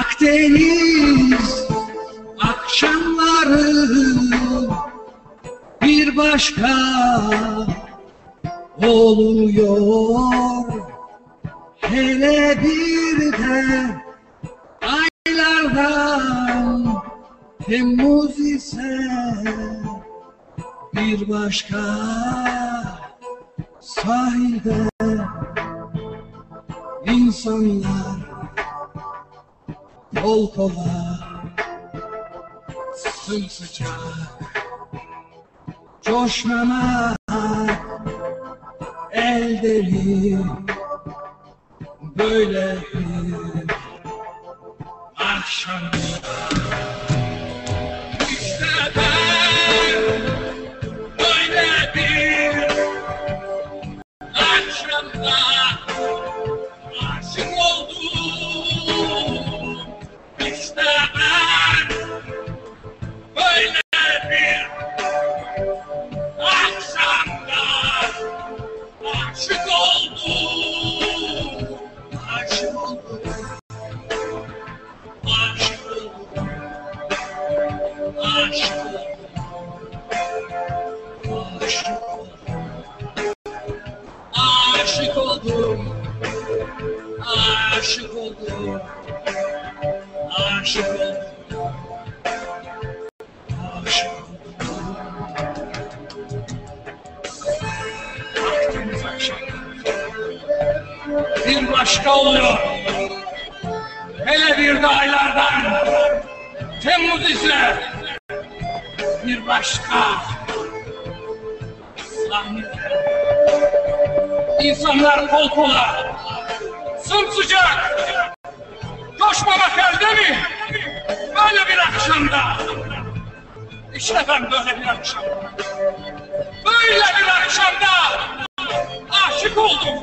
Akdeniz akşamları bir başka oluyor. Hele bir de aylardan Temmuz ise bir başka sahilde insanlar kol kola sımsıcak coşmamak el böyle bir akşamda işte ben böyle bir akşamda başka oluyor. Hele bir de aylardan. Temmuz ise bir başka. Sahne İnsanlar kol kola. Sımsıcak coşmamak elde mi? Böyle bir akşamda. İşte ben böyle bir akşamda. Böyle bir akşamda aşık oldum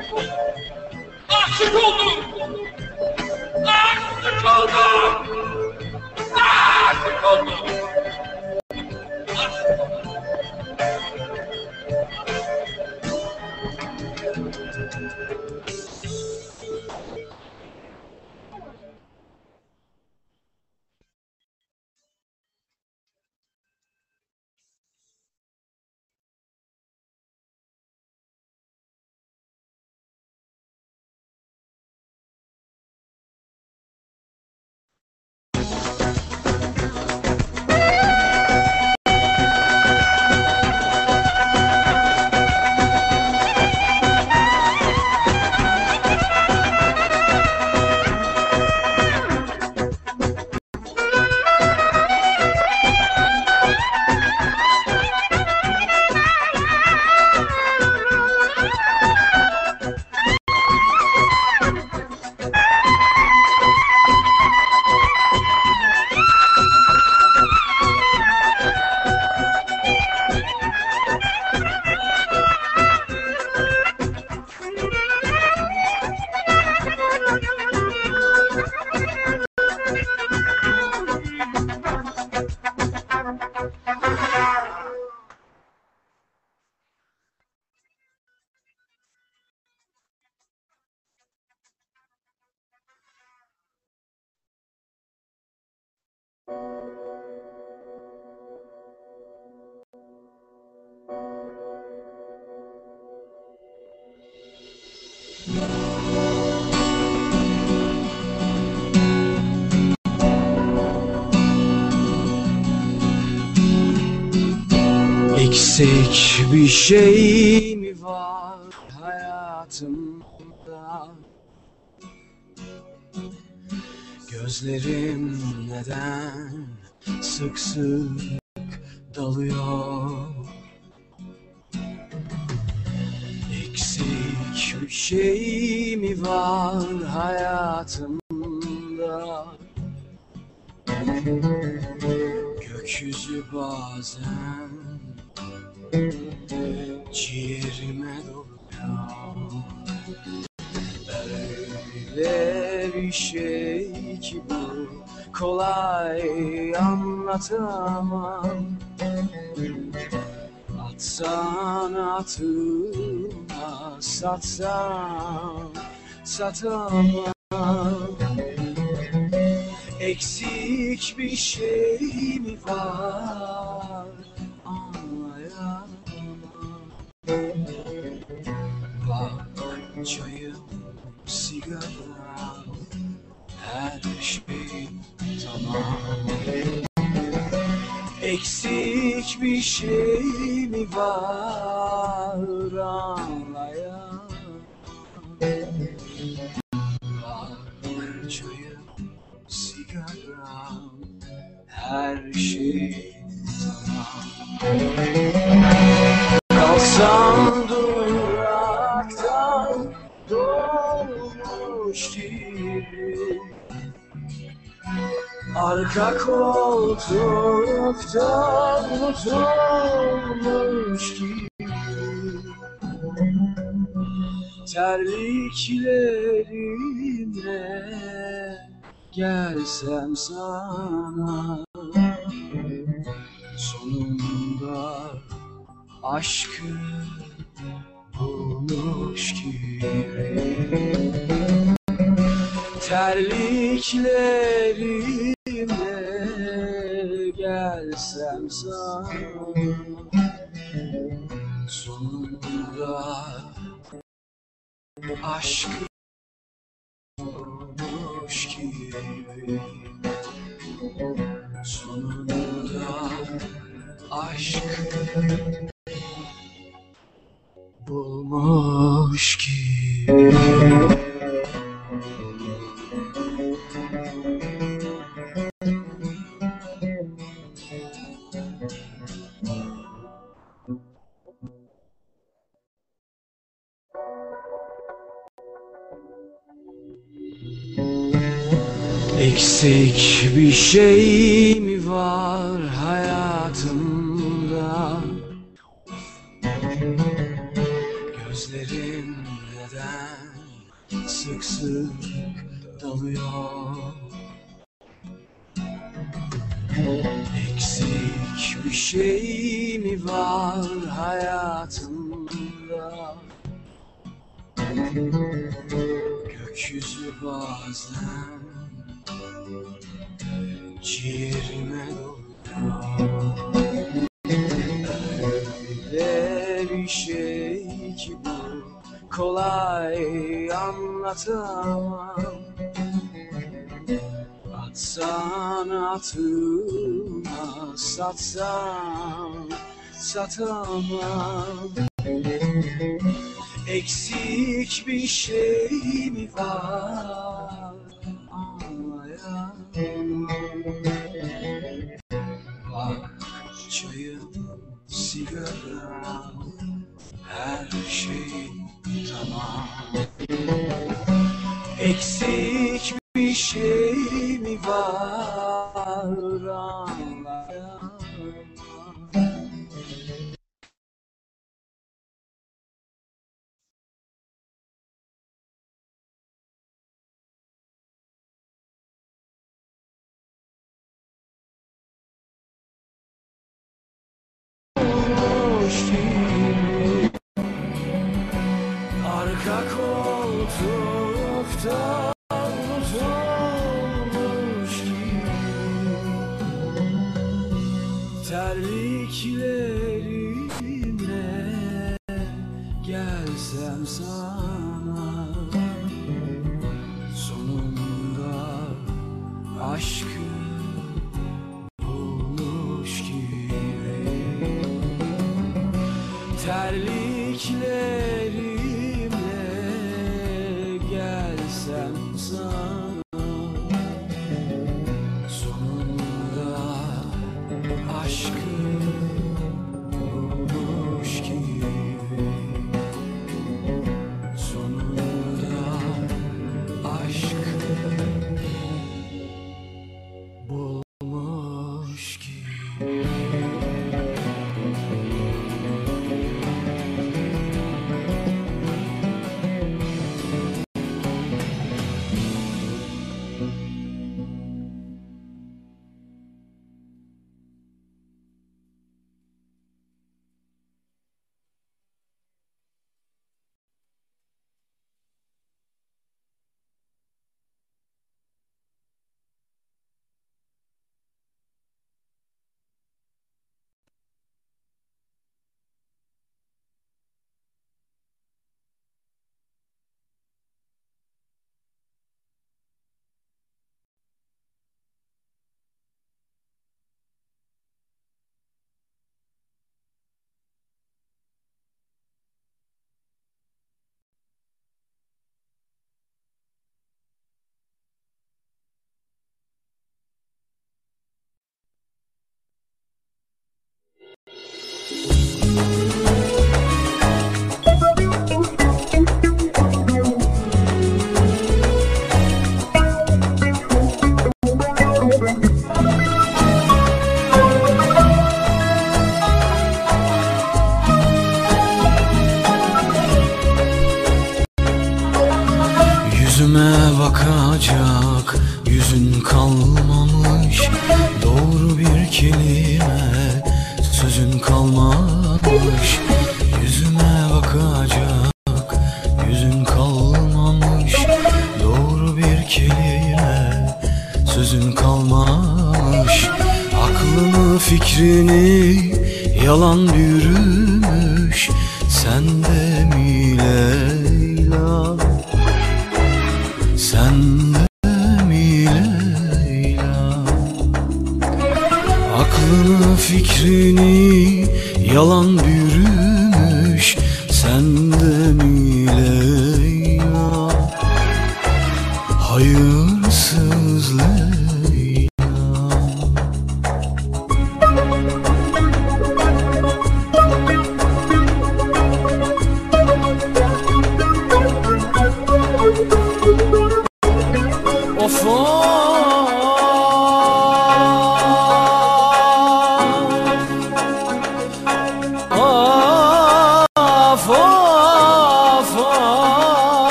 Eksik bir şey mi var hayatımda? Gözlerim neden sık sık dalıyor? Eksik bir şey mi var hayatımda? Gökyüzü bazen ciğerime doluyor Öyle bir şey ki bu kolay anlatamam. Atsan atılmaz satsam satamam. Eksik bir şey mi var Bak çayım, Her şey tamam Eksik bir şey mi var anlayamam Bak çayım, sigaram Her şey tamam Kalsam duraktan dolmuş gibi Arka koltuktan unutulmuş gibi Terliklerimle gelsem sana Sonunda aşkı bulmuş gibi. Terliklerimle gelsem sana Sonunda aşkı aşk bulmuş gibi satsan satamam. Eksik bir şey mi var? Anlayamam Bak çayım, sigaram Her şey tamam. Eksik bir şey mi var? anlayamam gelsem sana Sonunda aşkı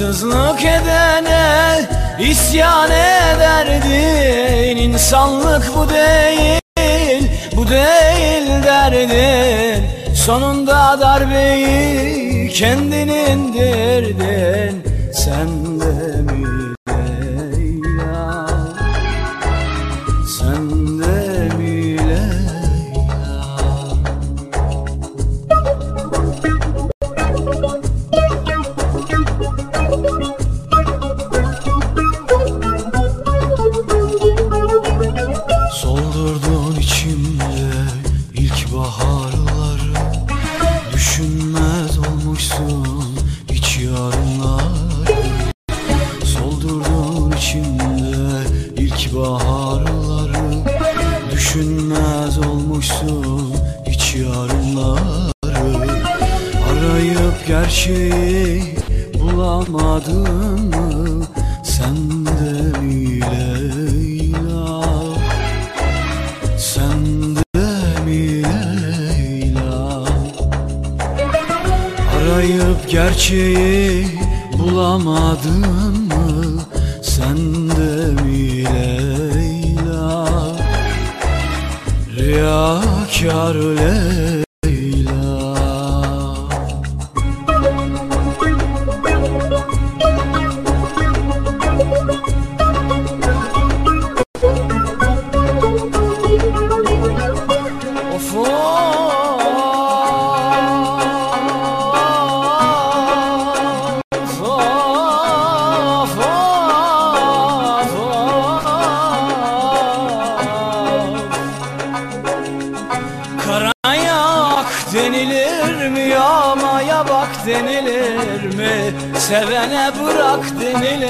Haksızlık edene isyan ederdin. İnsanlık bu değil, bu değil derdin. Sonunda darbeyi kendin indirdin. Sen de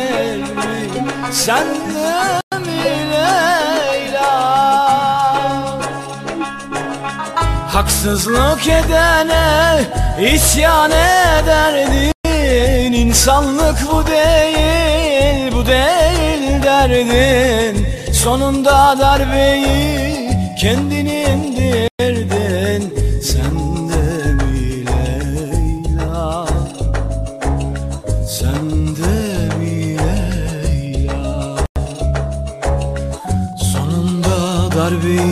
mi sende Leyla. Haksızlık edene isyan ederdin İnsanlık bu değil bu değil derdin. Sonunda darbeyi kendinin be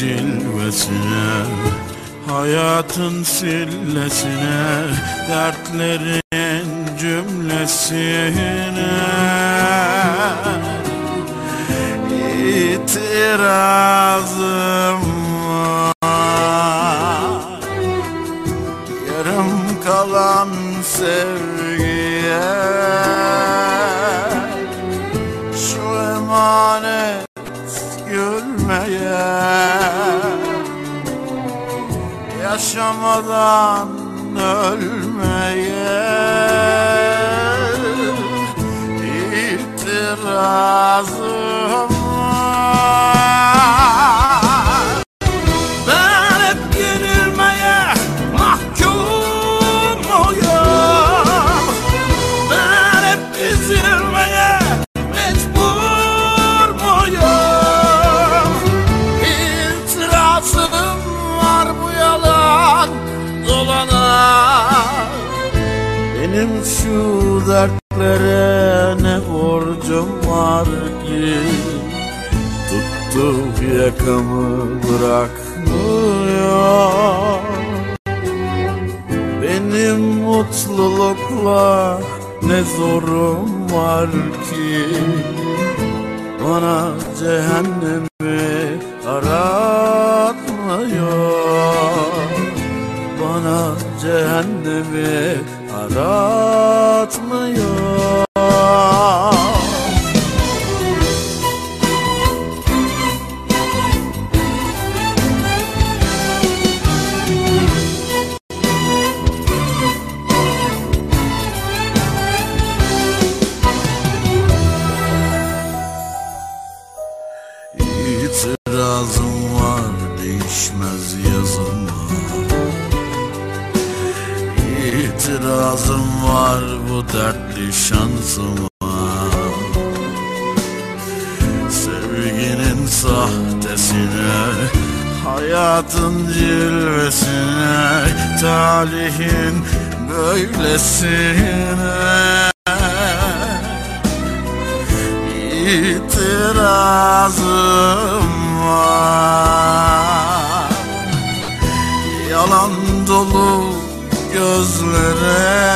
cilvesine Hayatın sillesine Dertlerin cümlesine. İtirazım yakamı bırakmıyor. Benim mutlulukla ne zorum var ki? Bana cehennemi aratmıyor. Bana cehennemi aratmıyor İtirazım var bu dertli şansıma. Sevginin sahtesine Hayatın cilvesine Talihin böylesine. İtirazım var. Yalan dolu gözlere.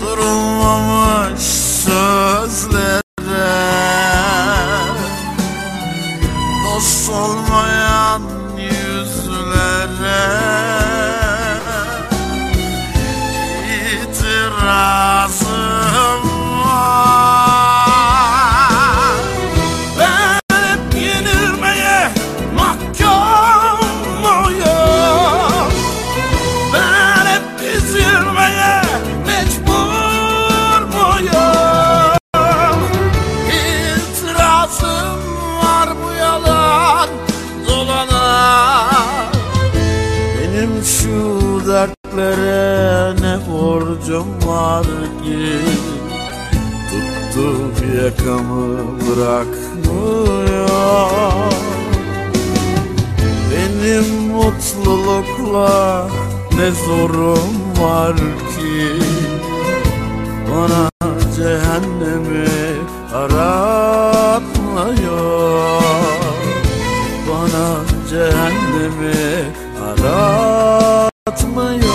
Durulmamış sözlere borcum var ki Tuttu yakamı bırakmıyor. Benim mutlulukla ne zorum var ki? Bana cehennemi aratmıyor. Bana cehennemi aratmıyor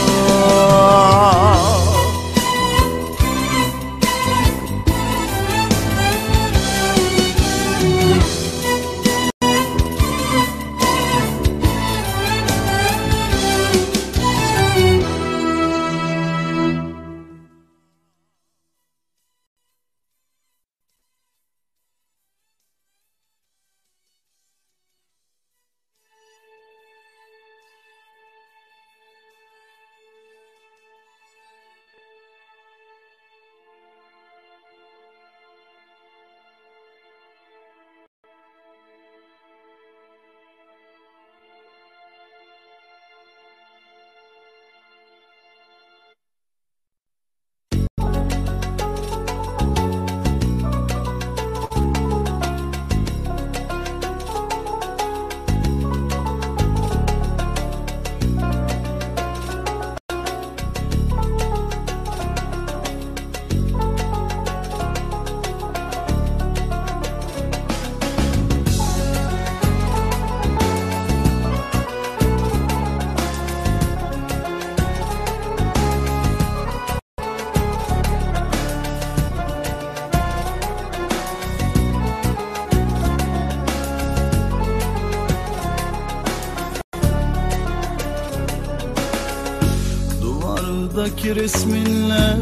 Duvardaki resminle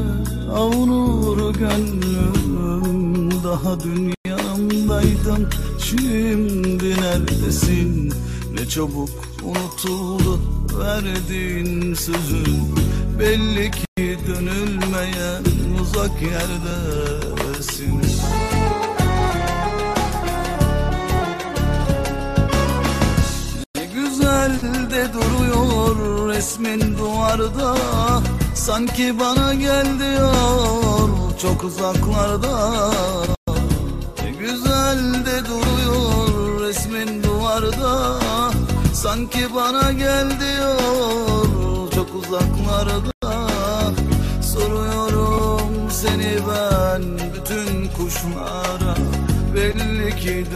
avunur gönlüm. Daha dünyamdaydın şimdi neredesin? Ne çabuk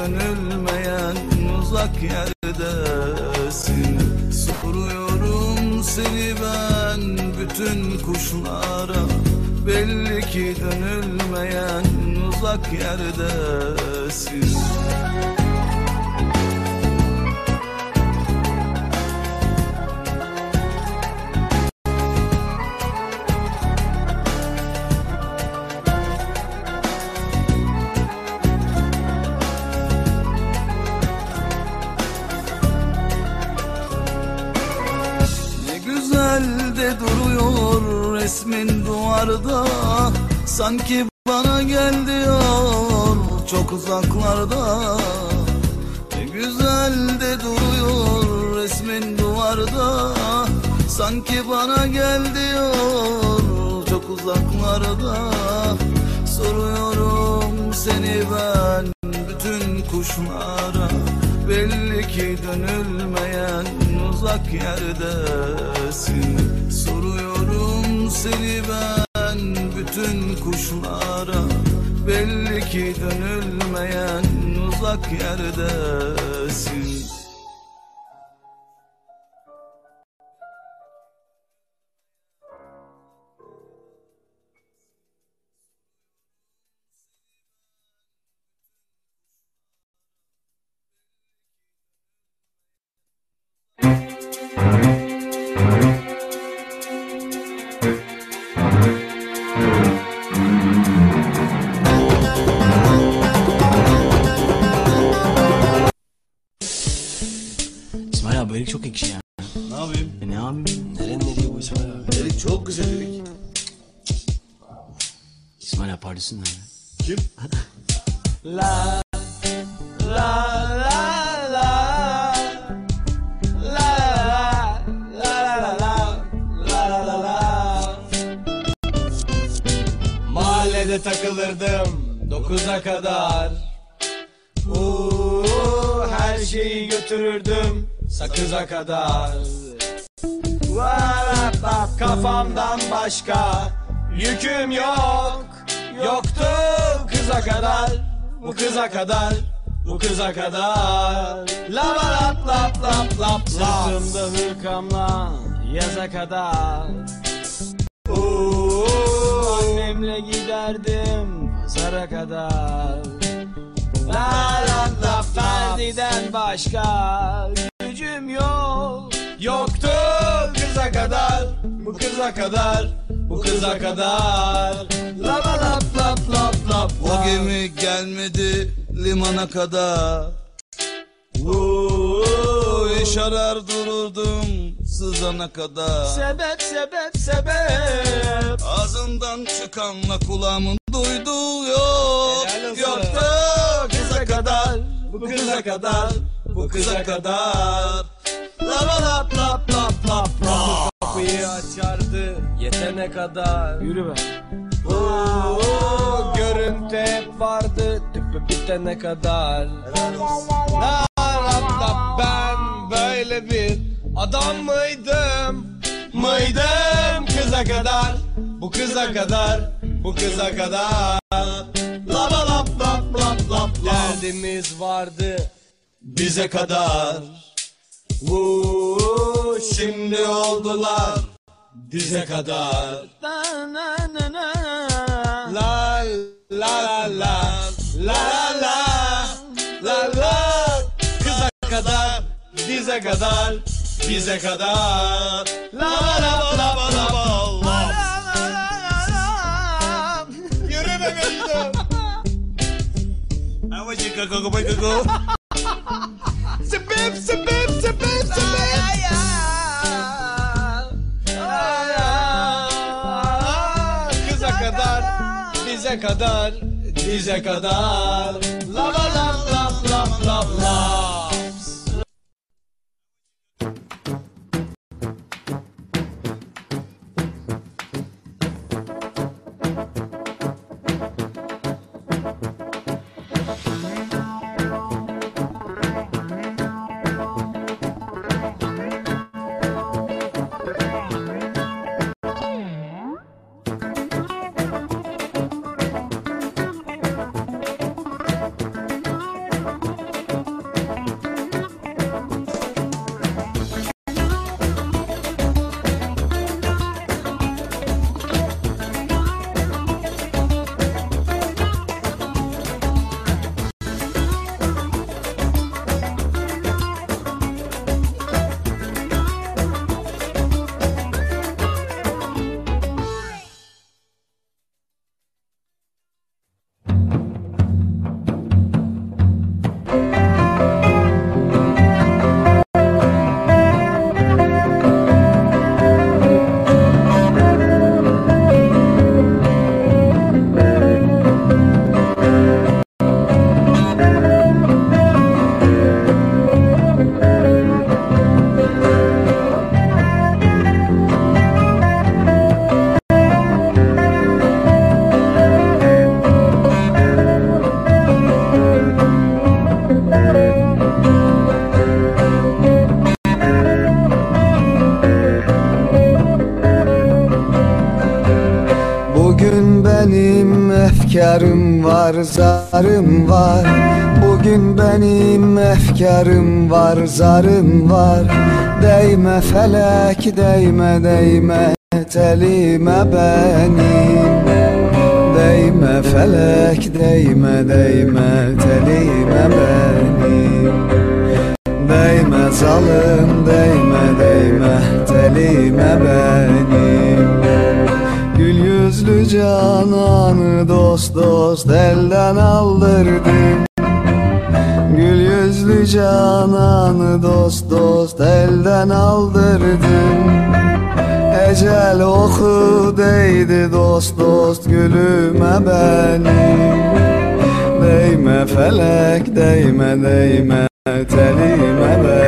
dönülmeyen uzak yerdesin. Soruyorum seni ben bütün kuşlara. Belli ki dönülmeyen uzak yerdesin duvarda Sanki bana gel diyor. Çok uzaklarda Ne güzel de duruyor resmin duvarda. Sanki bana gel diyor çok uzaklarda. Soruyorum seni ben bütün kuşlara. Belli ki dönülmeyen uzak yerdesin. Soruyorum seni ben bütün kuşlara Belli ki dönülmeyen uzak yerdesin Mahallede takılırdım dokuza kadar. Uuu her şeyi götürürdüm sakıza kadar. Kafamdan başka yüküm yok. Yoktu kıza kadar bu kıza kadar bu kıza kadar. Lap lap lap lap lap. Sırtımda hırkamla yaza kadar. Uuu annemle giderdim pazara kadar. La la la Ferdi'den başka gücüm yok. Yoktu kıza kadar bu kıza kadar bu kıza kadar. Lap lap lap lap lap O gemi gelmedi limana kadar. Uuu, Yaşarar dururdum sızana kadar. Sebep sebep sebep. Ağzından çıkanla kulağımın duyduğu yok. Yoktu kıza kadar bu kıza kadar bu kıza kadar. Lap lap lap lap lap lap Kapıyı açardı yetene kadar. Yürü be. Oo, görüntü hep vardı tüpü bitene kadar. La la la ben böyle bir Adam mıydım? Mıydım kıza kadar? Bu kıza kadar Bu kıza kadar. Laba lap lap lap lap Derdimiz vardı Bize kadar. Vuu şimdi oldular Dize kadar. La la la la La la la. La la. Kıza kadar Dize kadar bize kadar. La la la la la la la. Yürü be Mecnun. Havacı kakako kakako. Sebep sebep sebep sebep. Kıza kadar, bize kadar, bize kadar. Var, zarım var. Bugün benim efkarım var, zarım var. Değme felek, değme değme telime benim. Değme felek, değme değme telime benim. Değme zalım, değme değme telime benim Gül yüzlü cananı dost dost elden aldırdım Gül yüzlü cananı dost dost elden aldırdım Ecel oku değdi dost dost gülüme benim Değme felek değme değme telime benim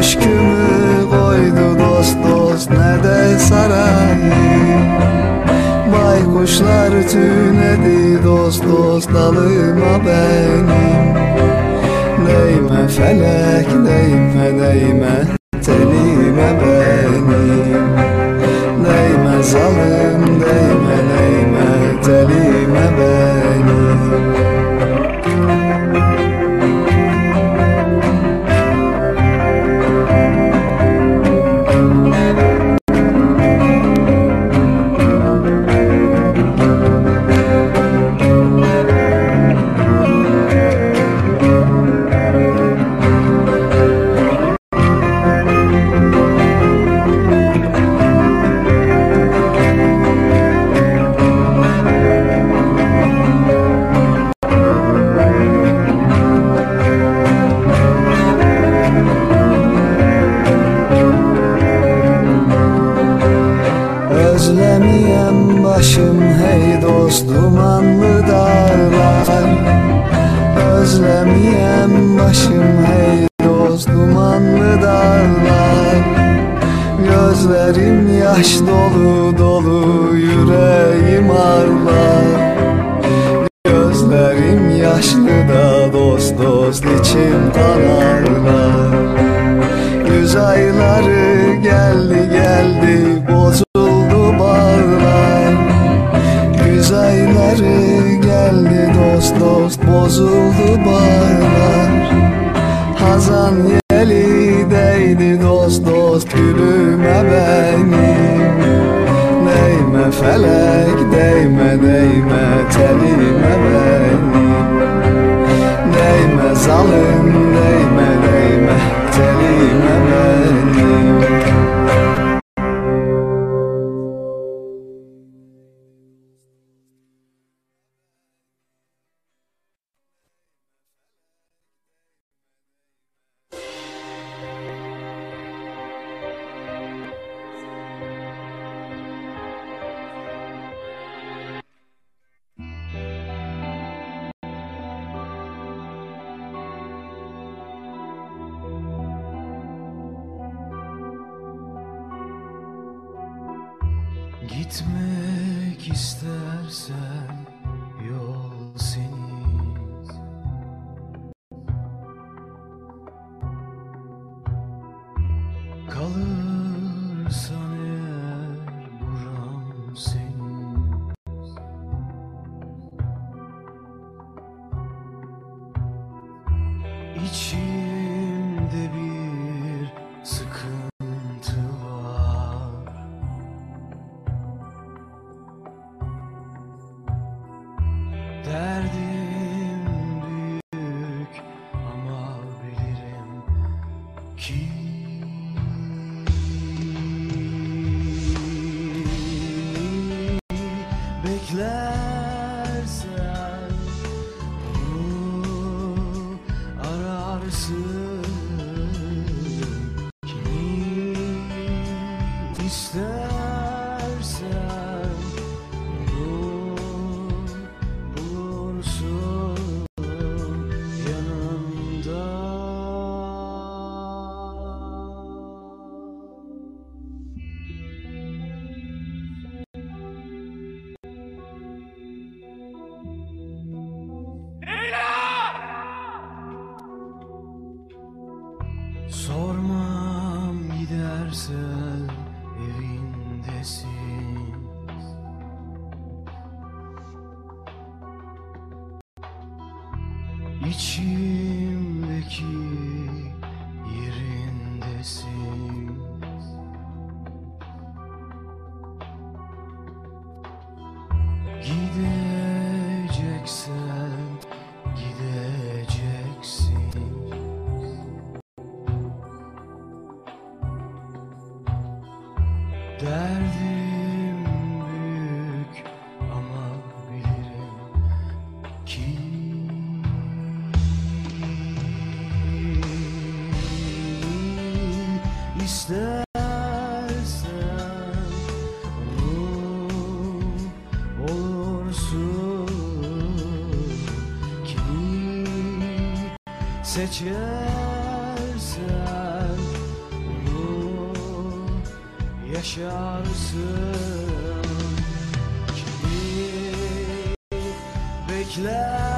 köşkümü koydu dost dost ne de sarayı? Baykuşlar tünedi dost dost dalıma benim Değme felek değme değme telime benim Değme zalim değme değme telime to me. İçimdeki yerindesin. Gideceksen geçersen Onu yaşarsın. Kimi bekler?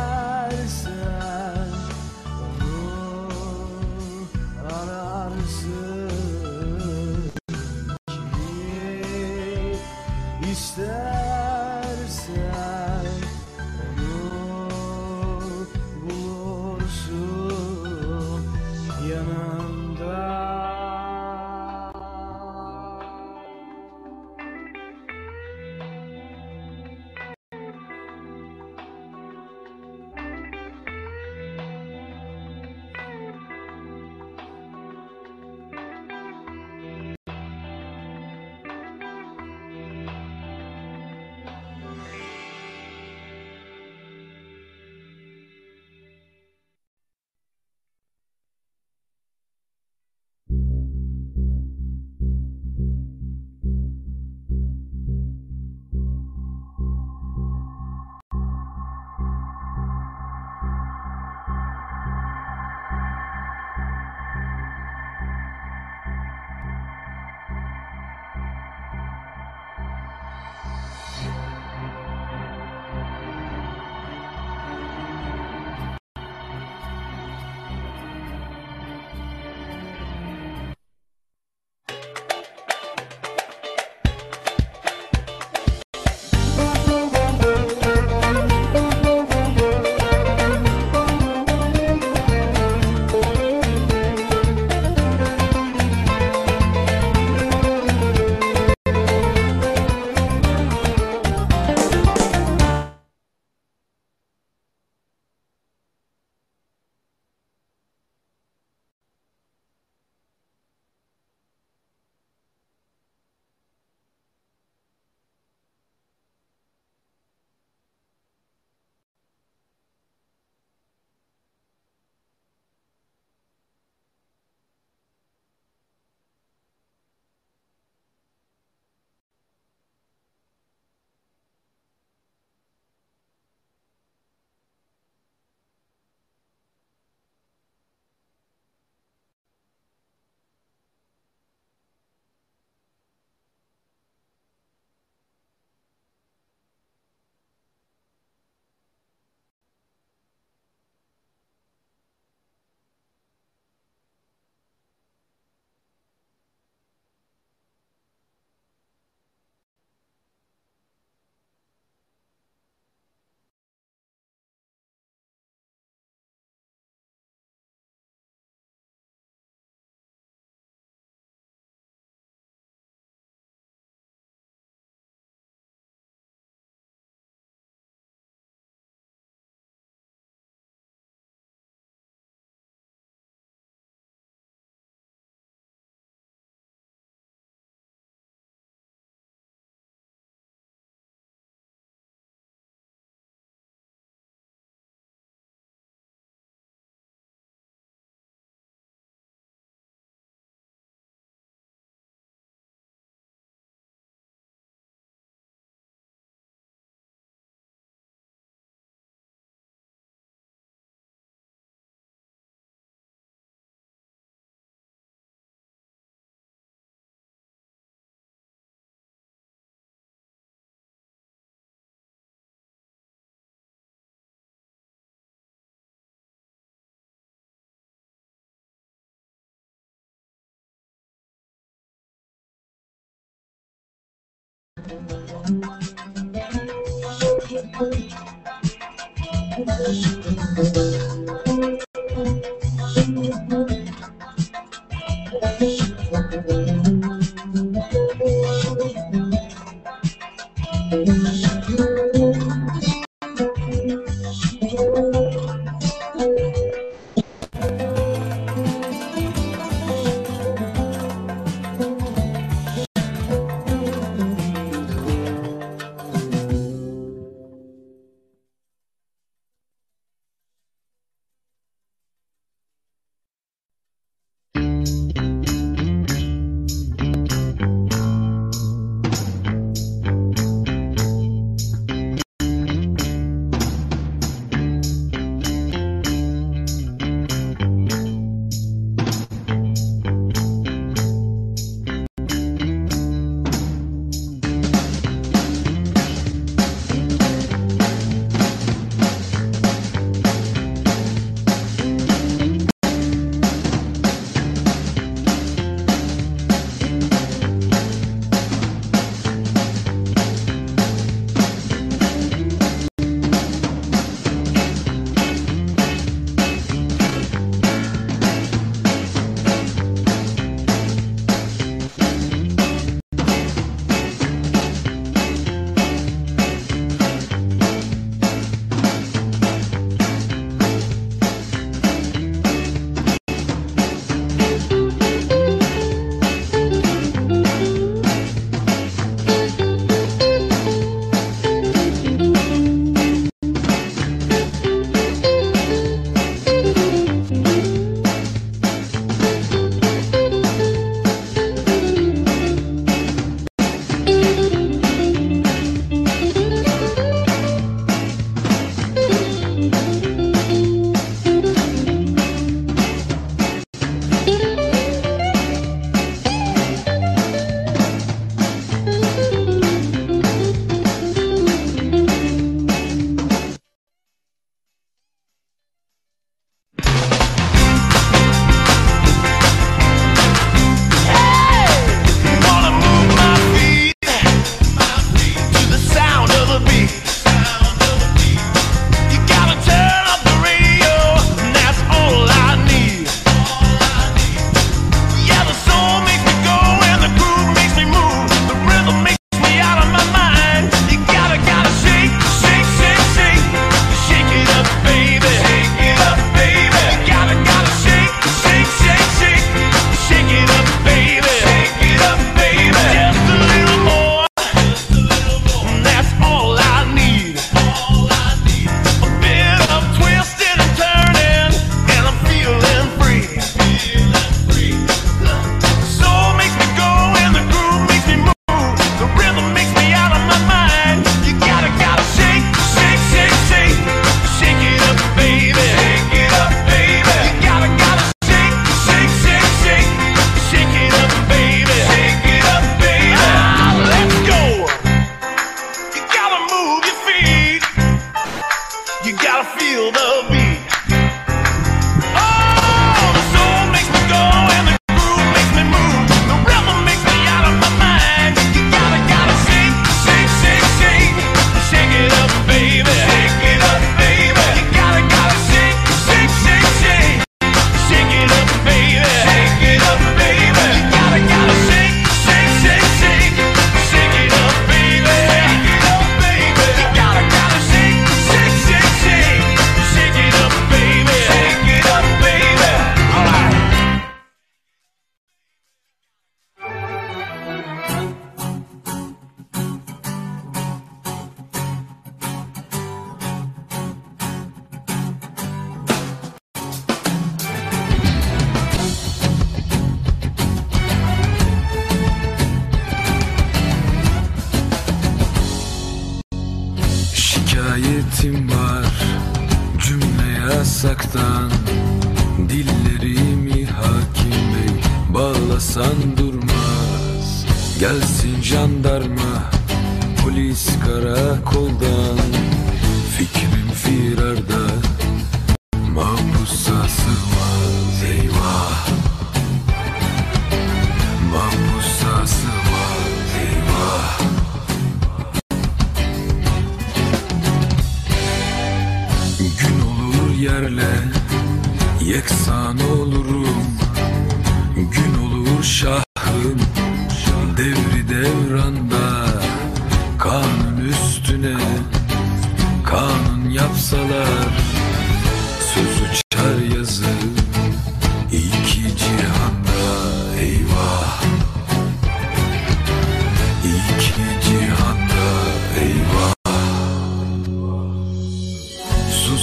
Şikayetim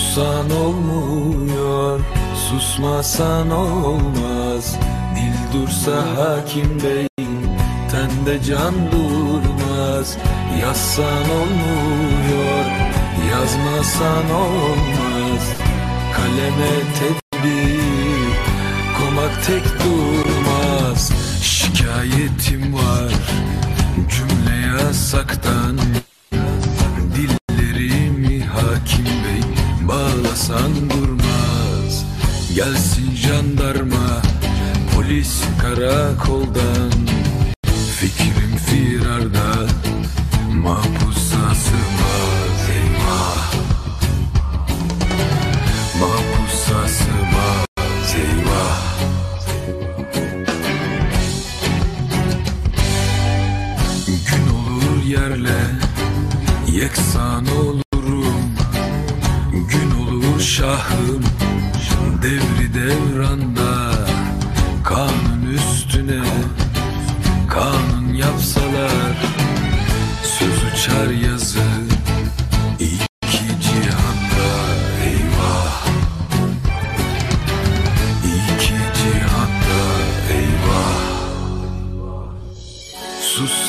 Sussan olmuyor Susmasan olmaz. Dil dursa hakim bey Tende can durmaz. Yazsan olmuyor Yazmasan olmaz. Kaleme tedbir Komak tek durmaz. Şikayetim var Cümle yasaktan Gelsin jandarma Polis karakoldan. Fikrim firarda Mahpusa sığmaz Eyvah Mahpusa sığmaz Gün olur yerle Yeksan olurum. Gün olur şahım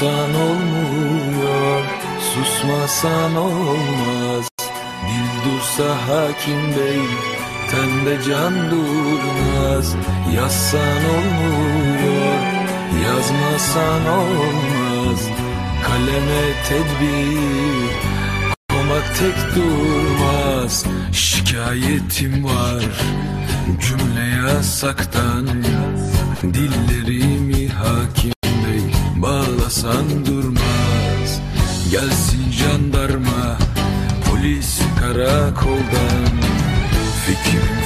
Sussan olmuyor, susmasan olmaz. Dil dursa hakim bey, tende can durmaz. Yazsan olmuyor, yazmasan olmaz. Kaleme tedbir, komak tek durmaz. Şikayetim var, cümle yasaktan. Dillerimi hakim bağlasan durmaz. Gelsin jandarma polis karakoldan. Fikrim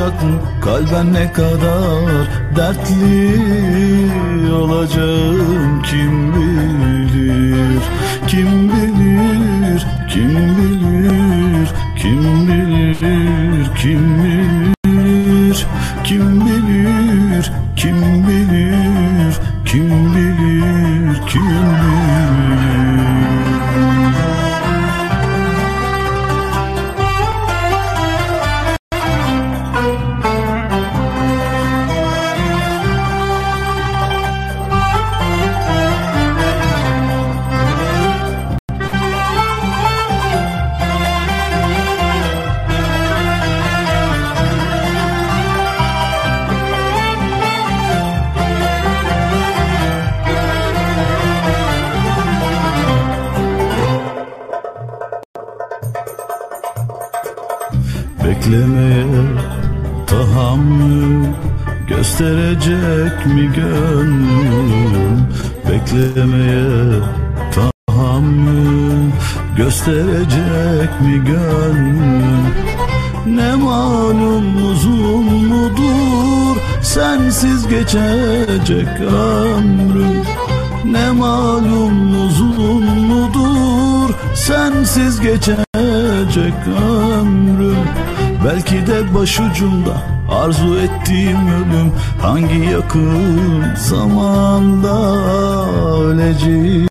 doğacak mı? Kalben ne kadar dertli olacağım kim bilir Beklemeye tahammül Gösterecek mi gönlüm Ne malum uzun mudur Sensiz geçecek ömrüm? Ne malum uzun mudur Sensiz geçecek ömrüm Belki de başucumda arzu ettiğim ölüm Hangi yakın zamanda öleceğim